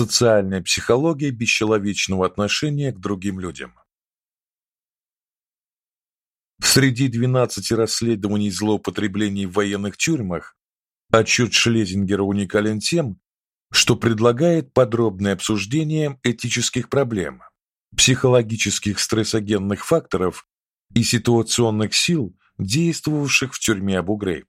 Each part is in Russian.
Социальная психология бесчеловечного отношения к другим людям. Среди 12 расследований злоупотреблений в военных тюрьмах отчет Шлезингера уникален тем, что предлагает подробное обсуждение этических проблем, психологических стрессогенных факторов и ситуационных сил, действовавших в тюрьме Абу-Грейб.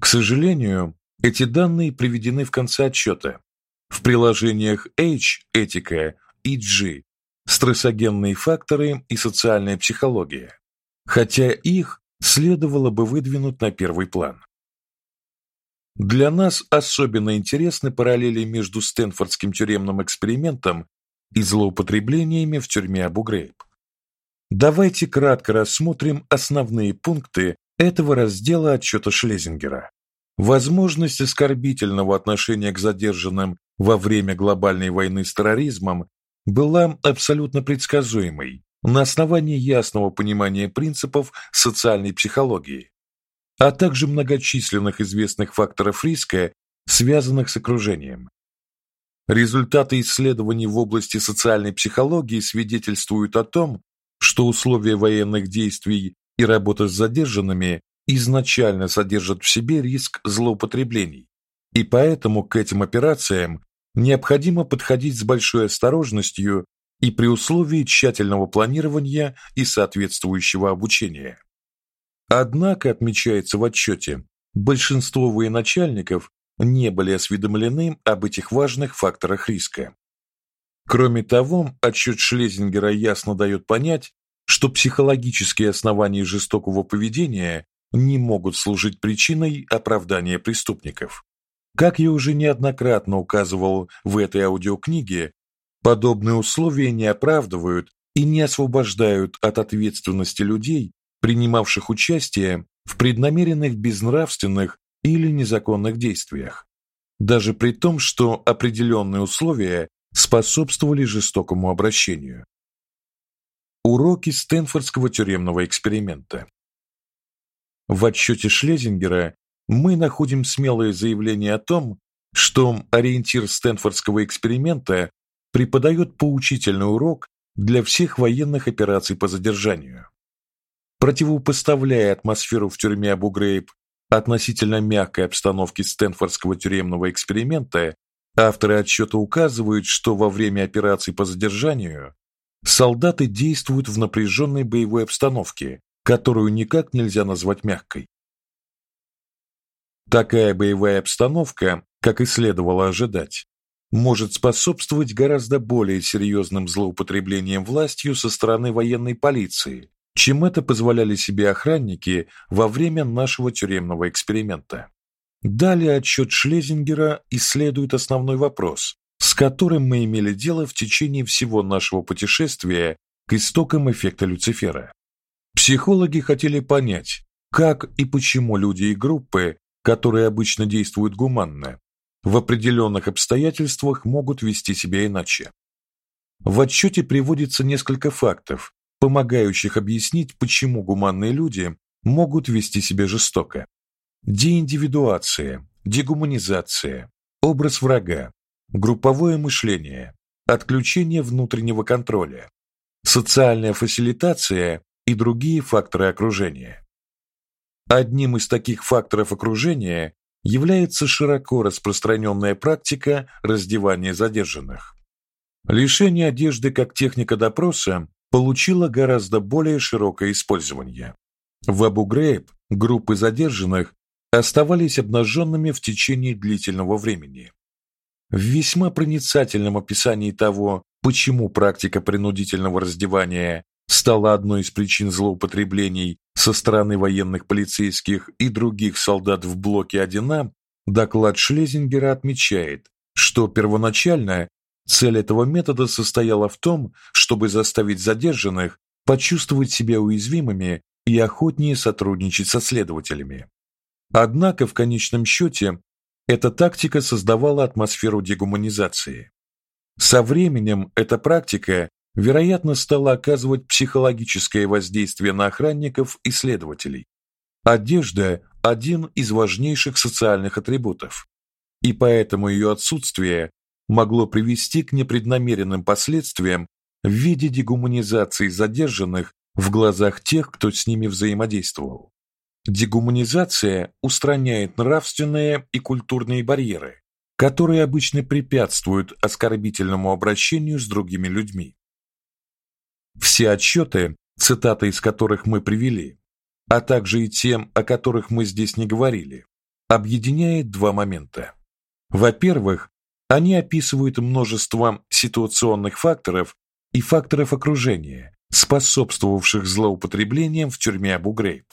К сожалению, эти данные приведены в конце отчета, в приложениях H этика и G стрессогенные факторы и социальная психология, хотя их следовало бы выдвинуть на первый план. Для нас особенно интересны параллели между Стэнфордским тюремным экспериментом и злоупотреблениями в тюрьме Абу-Грейб. Давайте кратко рассмотрим основные пункты этого раздела отчета Шлезингера. Возможность оскорбительного отношения к задержанным во время глобальной войны с терроризмом была абсолютно предсказуемой на основании ясного понимания принципов социальной психологии, а также многочисленных известных факторов риска, связанных с окружением. Результаты исследований в области социальной психологии свидетельствуют о том, что условия военных действий и работа с задержанными изначально содержат в себе риск злоупотреблений, и поэтому к этим операциям необходимо подходить с большой осторожностью и при условии тщательного планирования и соответствующего обучения. Однако отмечается в отчете, большинство военачальников не были осведомлены об этих важных факторах риска. Кроме того, отчет Шлезингера ясно дает понять, что психологические основания жестокого поведения не могут служить причиной оправдания преступников. Как я уже неоднократно указывал в этой аудиокниге, подобные условия не оправдывают и не освобождают от ответственности людей, принимавших участие в преднамеренных безнравственных или незаконных действиях, даже при том, что определенные условия способствовали жестокому обращению. Уроки Стэнфордского тюремного эксперимента. В отчете Шлезингера мы находим смелое заявление о том, что ориентир Стэнфордского эксперимента преподает поучительный урок для всех военных операций по задержанию. Противопоставляя атмосферу в тюрьме Абу-Грейб относительно мягкой обстановке Стэнфордского тюремного эксперимента, авторы отчета указывают, что во время операций по задержанию солдаты действуют в напряженной боевой обстановке, которую никак нельзя назвать мягкой. Такая боевая обстановка, как и следовало ожидать, может способствовать гораздо более серьезным злоупотреблениям властью со стороны военной полиции, чем это позволяли себе охранники во время нашего тюремного эксперимента. Далее отчет Шлезингера исследует основной вопрос, с которым мы имели дело в течение всего нашего путешествия к истокам эффекта Люцифера. Психологи хотели понять, как и почему люди и группы которые обычно действуют гуманно, в определенных обстоятельствах могут вести себя иначе. В отчете приводится несколько фактов, помогающих объяснить, почему гуманные люди могут вести себя жестоко. Деиндивидуация, дегуманизация, образ врага, групповое мышление, отключение внутреннего контроля, социальная фасилитация и другие факторы окружения. Одним из таких факторов окружения является широко распространенная практика раздевания задержанных. Лишение одежды как техника допроса получила гораздо более широкое использование. В Абу-Грейб группы задержанных оставались обнаженными в течение длительного времени. В весьма проницательном описании того, почему практика принудительного раздевания стала одной из причин злоупотреблений со стороны военных полицейских и других солдат в блоке 1А, доклад Шлезингера отмечает, что первоначально цель этого метода состояла в том, чтобы заставить задержанных почувствовать себя уязвимыми и охотнее сотрудничать со следователями. Однако в конечном счете эта тактика создавала атмосферу дегуманизации. Со временем эта практика вероятно, стала оказывать психологическое воздействие на охранников и следователей. Одежда один из важнейших социальных атрибутов, и поэтому ее отсутствие могло привести к непреднамеренным последствиям в виде дегуманизации задержанных в глазах тех, кто с ними взаимодействовал. Дегуманизация устраняет нравственные и культурные барьеры, которые обычно препятствуют оскорбительному обращению с другими людьми. Все отчеты, цитаты из которых мы привели, а также и тем, о которых мы здесь не говорили, объединяет два момента. Во-первых, они описывают множество ситуационных факторов и факторов окружения, способствовавших злоупотреблениям в тюрьме Абу-Грейб.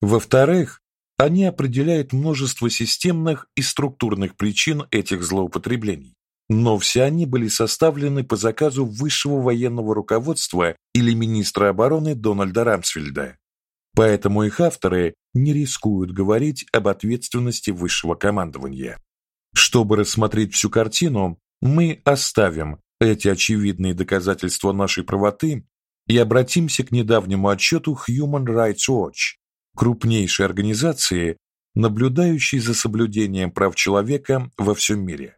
Во-вторых, они определяют множество системных и структурных причин этих злоупотреблений, но все они были составлены по заказу высшего военного руководства или министра обороны Дональда Рамсфельда. Поэтому их авторы не рискуют говорить об ответственности высшего командования. Чтобы рассмотреть всю картину, мы оставим эти очевидные доказательства нашей правоты и обратимся к недавнему отчету Human Rights Watch, крупнейшей организации, наблюдающей за соблюдением прав человека во всем мире.